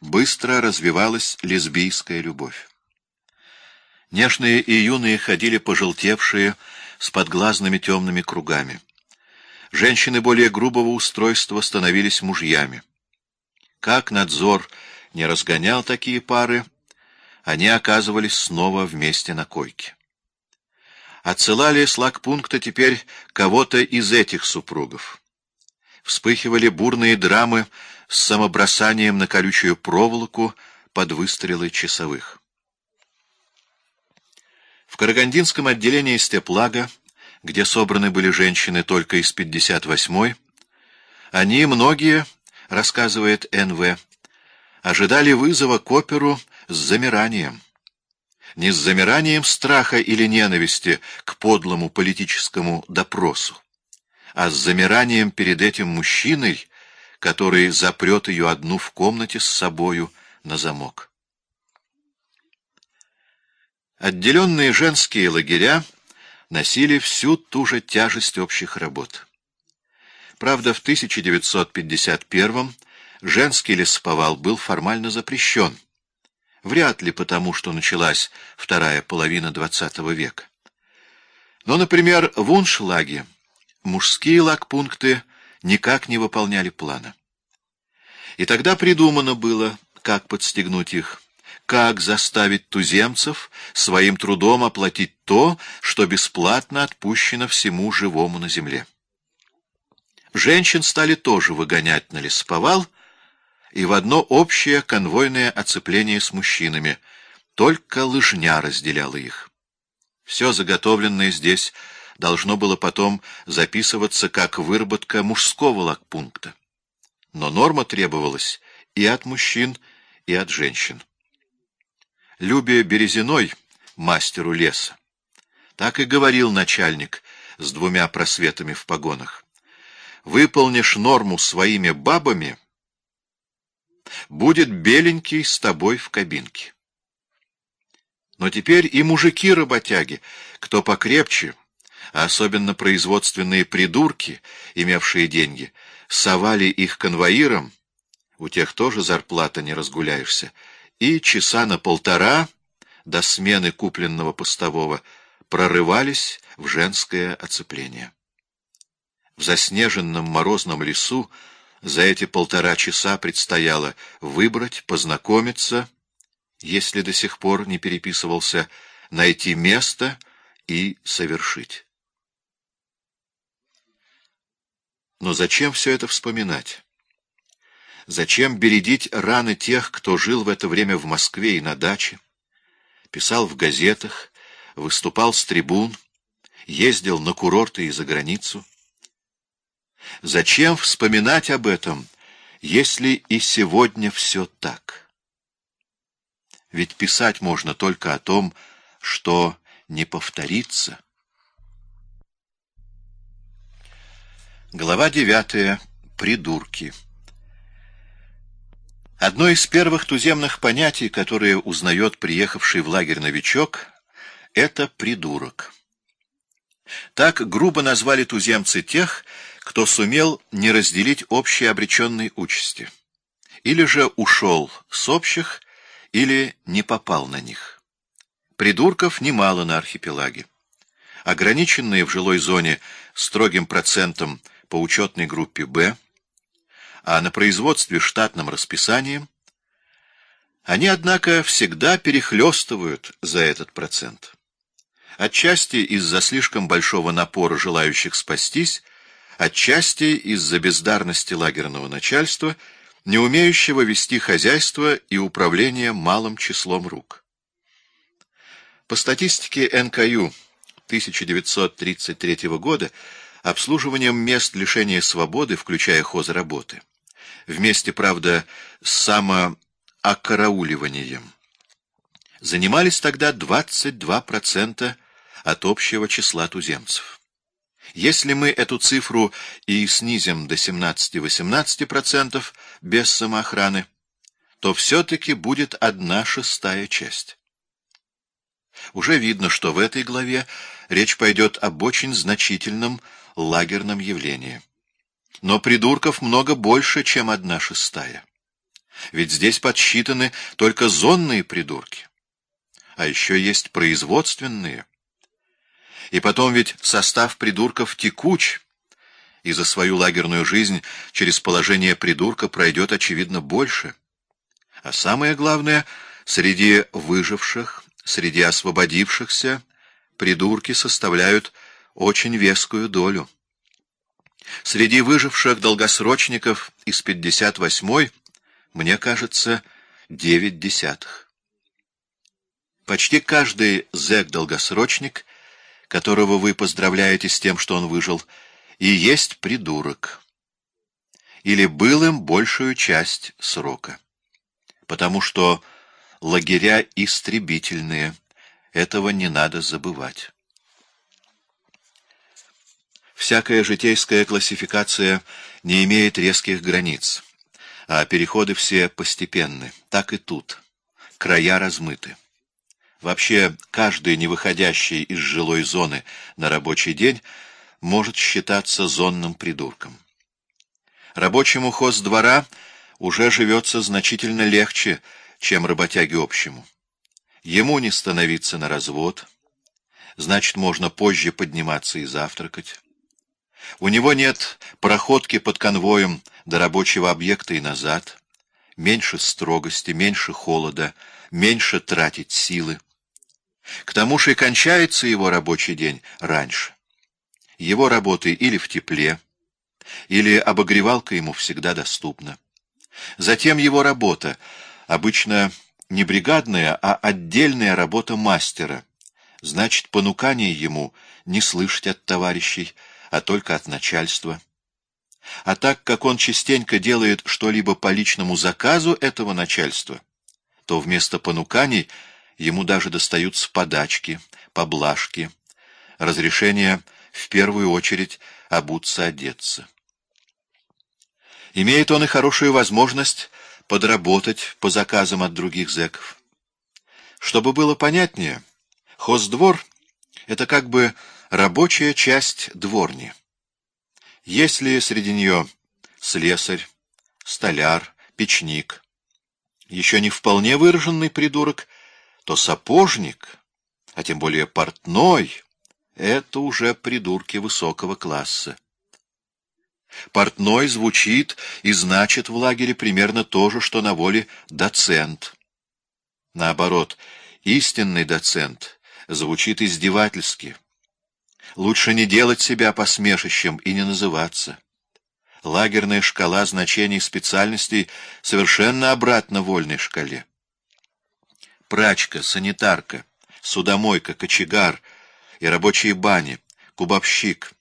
быстро развивалась лесбийская любовь. Нежные и юные ходили пожелтевшие, с подглазными темными кругами. Женщины более грубого устройства становились мужьями. Как надзор не разгонял такие пары, они оказывались снова вместе на койке. Отсылали с лагпункта теперь кого-то из этих супругов. Вспыхивали бурные драмы с самобросанием на колючую проволоку под выстрелы часовых. В Карагандинском отделении степлага, где собраны были женщины только из 58-й, они, многие, рассказывает Н.В., ожидали вызова к оперу с замиранием. Не с замиранием страха или ненависти к подлому политическому допросу, а с замиранием перед этим мужчиной, который запрет ее одну в комнате с собою на замок. Отделенные женские лагеря носили всю ту же тяжесть общих работ. Правда, в 1951 женский лесоповал был формально запрещен. Вряд ли потому, что началась вторая половина XX века. Но, например, в Уншлаге мужские лагпункты никак не выполняли плана. И тогда придумано было, как подстегнуть их как заставить туземцев своим трудом оплатить то, что бесплатно отпущено всему живому на земле. Женщин стали тоже выгонять на лесповал, и в одно общее конвойное оцепление с мужчинами, только лыжня разделяла их. Все заготовленное здесь должно было потом записываться как выработка мужского лагпункта. Но норма требовалась и от мужчин, и от женщин. Любе Березиной, мастеру леса. Так и говорил начальник с двумя просветами в погонах. Выполнишь норму своими бабами, будет беленький с тобой в кабинке. Но теперь и мужики-работяги, кто покрепче, а особенно производственные придурки, имевшие деньги, совали их конвоирам, у тех тоже зарплата не разгуляешься, и часа на полтора до смены купленного постового прорывались в женское оцепление. В заснеженном морозном лесу за эти полтора часа предстояло выбрать, познакомиться, если до сих пор не переписывался, найти место и совершить. Но зачем все это вспоминать? Зачем бередить раны тех, кто жил в это время в Москве и на даче? Писал в газетах, выступал с трибун, ездил на курорты и за границу. Зачем вспоминать об этом, если и сегодня все так? Ведь писать можно только о том, что не повторится. Глава девятая. Придурки. Одно из первых туземных понятий, которое узнает приехавший в лагерь новичок, это «придурок». Так грубо назвали туземцы тех, кто сумел не разделить общие обреченные участи, или же ушел с общих, или не попал на них. Придурков немало на архипелаге. Ограниченные в жилой зоне строгим процентом по учетной группе «Б», а на производстве штатным расписанием, они, однако, всегда перехлестывают за этот процент. Отчасти из-за слишком большого напора желающих спастись, отчасти из-за бездарности лагерного начальства, не умеющего вести хозяйство и управление малым числом рук. По статистике НКЮ 1933 года, обслуживанием мест лишения свободы, включая хозработы, вместе, правда, с самоокарауливанием. Занимались тогда 22% от общего числа туземцев. Если мы эту цифру и снизим до 17-18% без самоохраны, то все-таки будет одна шестая часть. Уже видно, что в этой главе речь пойдет об очень значительном лагерном явлении. Но придурков много больше, чем одна шестая. Ведь здесь подсчитаны только зонные придурки. А еще есть производственные. И потом ведь состав придурков текуч, и за свою лагерную жизнь через положение придурка пройдет, очевидно, больше. А самое главное, среди выживших, среди освободившихся, придурки составляют очень вескую долю. Среди выживших долгосрочников из 58-й, мне кажется, девять десятых. Почти каждый зэк-долгосрочник, которого вы поздравляете с тем, что он выжил, и есть придурок. Или был им большую часть срока. Потому что лагеря истребительные, этого не надо забывать. Всякая житейская классификация не имеет резких границ, а переходы все постепенны. Так и тут. Края размыты. Вообще, каждый, не выходящий из жилой зоны на рабочий день, может считаться зонным придурком. Рабочему хоздвора уже живется значительно легче, чем работяге общему. Ему не становиться на развод, значит, можно позже подниматься и завтракать. У него нет проходки под конвоем до рабочего объекта и назад, меньше строгости, меньше холода, меньше тратить силы. К тому же и кончается его рабочий день раньше. Его работы или в тепле, или обогревалка ему всегда доступна. Затем его работа, обычно не бригадная, а отдельная работа мастера, значит, понукание ему не слышать от товарищей, а только от начальства. А так как он частенько делает что-либо по личному заказу этого начальства, то вместо понуканий ему даже достаются подачки, поблажки, разрешение в первую очередь обуться, одеться. Имеет он и хорошую возможность подработать по заказам от других зэков. Чтобы было понятнее, хоздвор — это как бы рабочая часть дворни. Если среди нее слесарь, столяр, печник, еще не вполне выраженный придурок, то сапожник, а тем более портной, это уже придурки высокого класса. Портной звучит и значит в лагере примерно то же, что на воле доцент. Наоборот, истинный доцент звучит издевательски. Лучше не делать себя посмешищем и не называться. Лагерная шкала значений специальностей совершенно обратна вольной шкале. Прачка, санитарка, судомойка, кочегар и рабочие бани, кубовщик,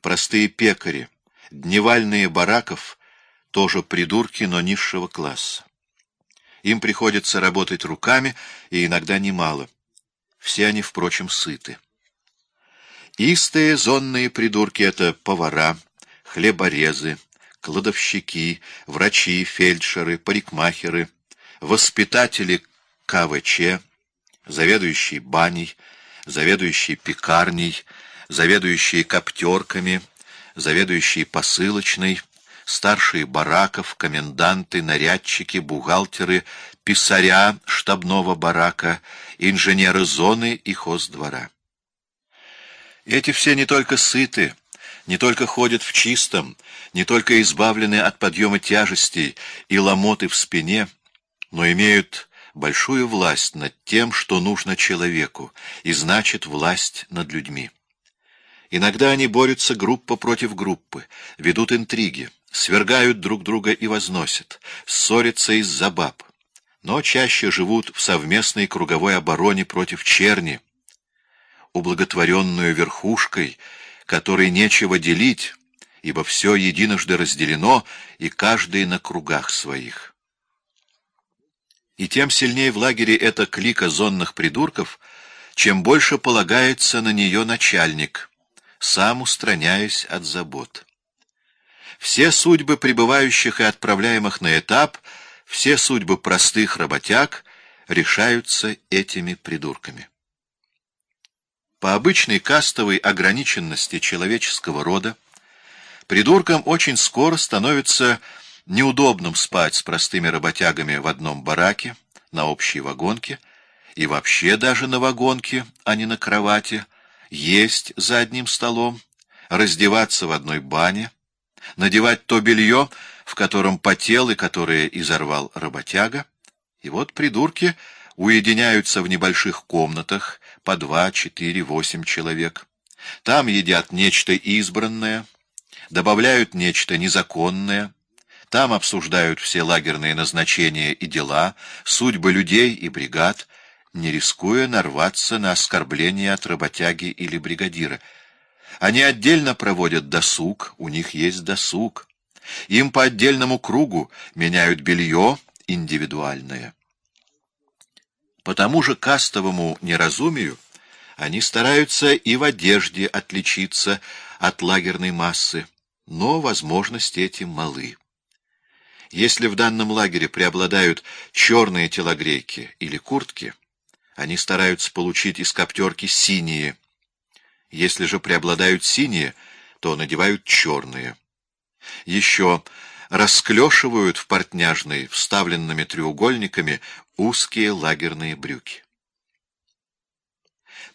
простые пекари, дневальные бараков — тоже придурки, но низшего класса. Им приходится работать руками, и иногда немало. Все они, впрочем, сыты. Истые зонные придурки — это повара, хлеборезы, кладовщики, врачи, фельдшеры, парикмахеры, воспитатели КВЧ, заведующие баней, заведующие пекарней, заведующие коптерками, заведующие посылочной, старшие бараков, коменданты, нарядчики, бухгалтеры, писаря штабного барака, инженеры зоны и хоздвора. Эти все не только сыты, не только ходят в чистом, не только избавлены от подъема тяжестей и ломоты в спине, но имеют большую власть над тем, что нужно человеку, и значит власть над людьми. Иногда они борются группа против группы, ведут интриги, свергают друг друга и возносят, ссорятся из-за баб, но чаще живут в совместной круговой обороне против черни, ублаготворенную верхушкой, которой нечего делить, ибо все единожды разделено, и каждый на кругах своих. И тем сильнее в лагере эта клика зонных придурков, чем больше полагается на нее начальник, сам устраняясь от забот. Все судьбы прибывающих и отправляемых на этап, все судьбы простых работяг решаются этими придурками. По обычной кастовой ограниченности человеческого рода, придурком очень скоро становится неудобным спать с простыми работягами в одном бараке, на общей вагонке, и вообще даже на вагонке, а не на кровати, есть за одним столом, раздеваться в одной бане, надевать то белье, в котором потел и которое изорвал работяга. И вот придурки уединяются в небольших комнатах по два, четыре, восемь человек. Там едят нечто избранное, добавляют нечто незаконное, там обсуждают все лагерные назначения и дела, судьбы людей и бригад, не рискуя нарваться на оскорбление от работяги или бригадира. Они отдельно проводят досуг, у них есть досуг. Им по отдельному кругу меняют белье индивидуальное. По тому же кастовому неразумию они стараются и в одежде отличиться от лагерной массы, но возможности эти малы. Если в данном лагере преобладают черные телогрейки или куртки, они стараются получить из коптерки синие. Если же преобладают синие, то надевают черные. Еще расклешивают в портняжной, вставленными треугольниками, узкие лагерные брюки.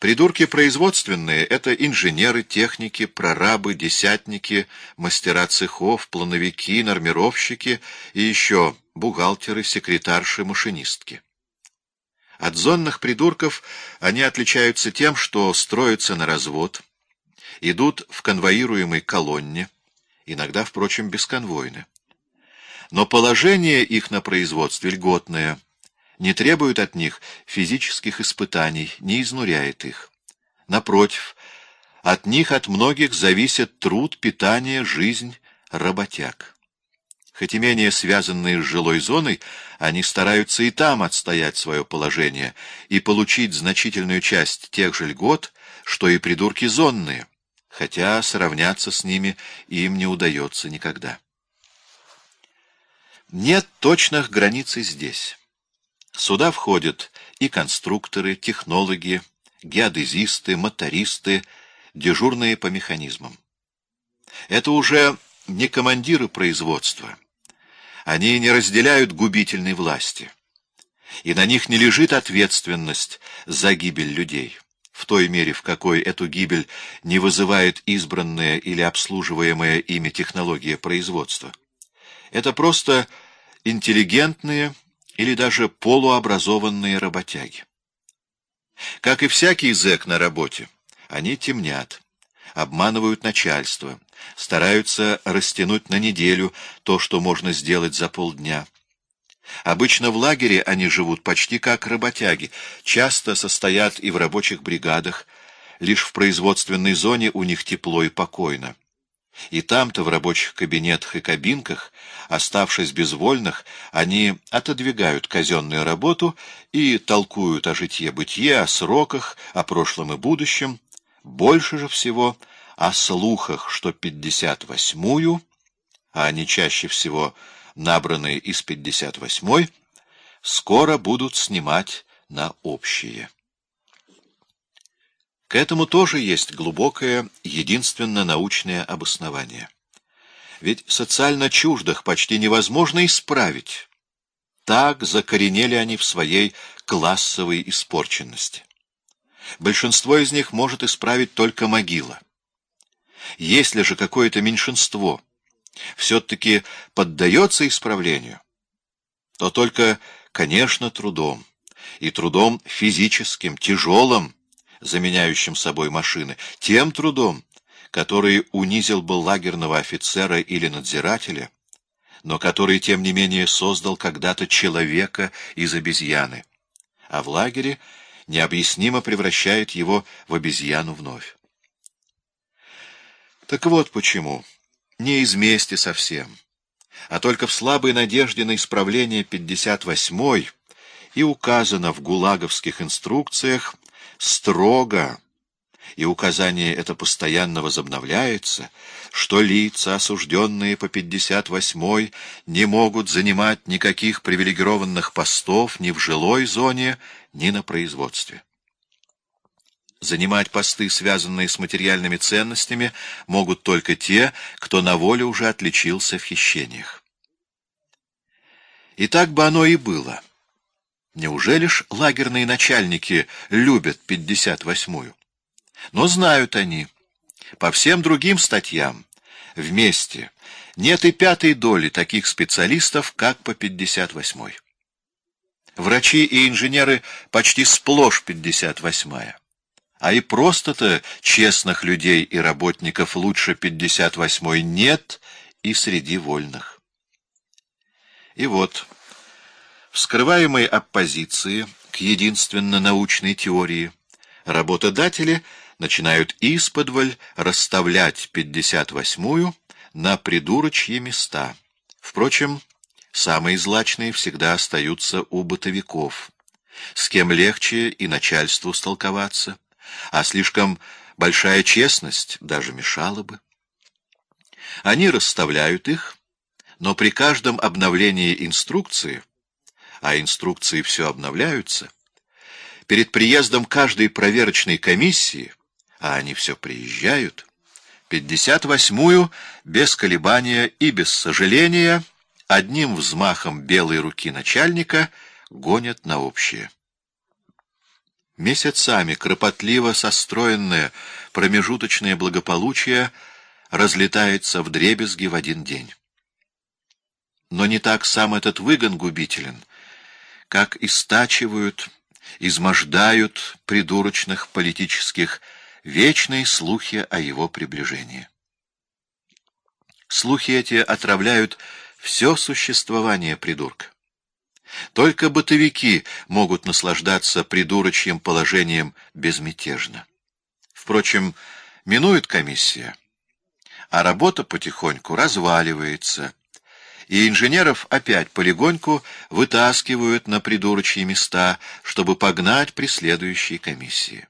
Придурки производственные — это инженеры, техники, прорабы, десятники, мастера цехов, плановики, нормировщики и еще бухгалтеры, секретарши, машинистки. От зонных придурков они отличаются тем, что строятся на развод, идут в конвоируемой колонне, иногда, впрочем, бесконвойны. Но положение их на производстве льготное, не требует от них физических испытаний, не изнуряет их. Напротив, от них от многих зависит труд, питание, жизнь работяг. Хоть и менее связанные с жилой зоной, они стараются и там отстоять свое положение и получить значительную часть тех же льгот, что и придурки зонные, хотя сравняться с ними им не удается никогда. Нет точных границ здесь. Сюда входят и конструкторы, технологи, геодезисты, мотористы, дежурные по механизмам. Это уже не командиры производства, они не разделяют губительной власти. И на них не лежит ответственность за гибель людей, в той мере, в какой эту гибель не вызывает избранная или обслуживаемая ими технология производства. Это просто интеллигентные или даже полуобразованные работяги. Как и всякий зэк на работе, они темнят обманывают начальство, стараются растянуть на неделю то, что можно сделать за полдня. Обычно в лагере они живут почти как работяги, часто состоят и в рабочих бригадах, лишь в производственной зоне у них тепло и покойно. И там-то, в рабочих кабинетах и кабинках, оставшись безвольных, они отодвигают казенную работу и толкуют о житье-бытие, о сроках, о прошлом и будущем, больше же всего о слухах, что 58-ю, а они чаще всего набранные из 58-й, скоро будут снимать на общие. К этому тоже есть глубокое, единственно научное обоснование. Ведь социально чуждых почти невозможно исправить. Так закоренели они в своей классовой испорченности. Большинство из них может исправить только могила. Если же какое-то меньшинство все-таки поддается исправлению, то только, конечно, трудом, и трудом физическим, тяжелым, заменяющим собой машины, тем трудом, который унизил бы лагерного офицера или надзирателя, но который, тем не менее, создал когда-то человека из обезьяны. А в лагере необъяснимо превращает его в обезьяну вновь. Так вот почему. Не из мести совсем, а только в слабой надежде на исправление 58-й и указано в гулаговских инструкциях строго, и указание это постоянно возобновляется, что лица, осужденные по 58-й, не могут занимать никаких привилегированных постов ни в жилой зоне, ни на производстве. Занимать посты, связанные с материальными ценностями, могут только те, кто на воле уже отличился в хищениях. И так бы оно и было. Неужели ж лагерные начальники любят 58-ю? Но знают они. По всем другим статьям вместе нет и пятой доли таких специалистов, как по 58-й. Врачи и инженеры почти сплошь 58-я. А и просто-то честных людей и работников лучше 58-й нет и среди вольных. И вот, вскрываемой оппозиции к единственно научной теории, работодатели начинают исподволь расставлять 58-ю на придурочьи места. Впрочем, самые злачные всегда остаются у бытовиков, с кем легче и начальству столковаться, а слишком большая честность даже мешала бы. Они расставляют их, но при каждом обновлении инструкции, а инструкции все обновляются, перед приездом каждой проверочной комиссии, а они все приезжают, 58-ю без колебания и без сожаления одним взмахом белой руки начальника гонят на общее. Месяцами кропотливо состроенное промежуточное благополучие разлетается в дребезги в один день. Но не так сам этот выгон губителен, как истачивают, измождают придурочных политических вечные слухи о его приближении. Слухи эти отравляют все существование придурка. Только бытовики могут наслаждаться придурочьим положением безмятежно. Впрочем, минует комиссия, а работа потихоньку разваливается, и инженеров опять полегоньку вытаскивают на придурочьи места, чтобы погнать при следующей комиссии.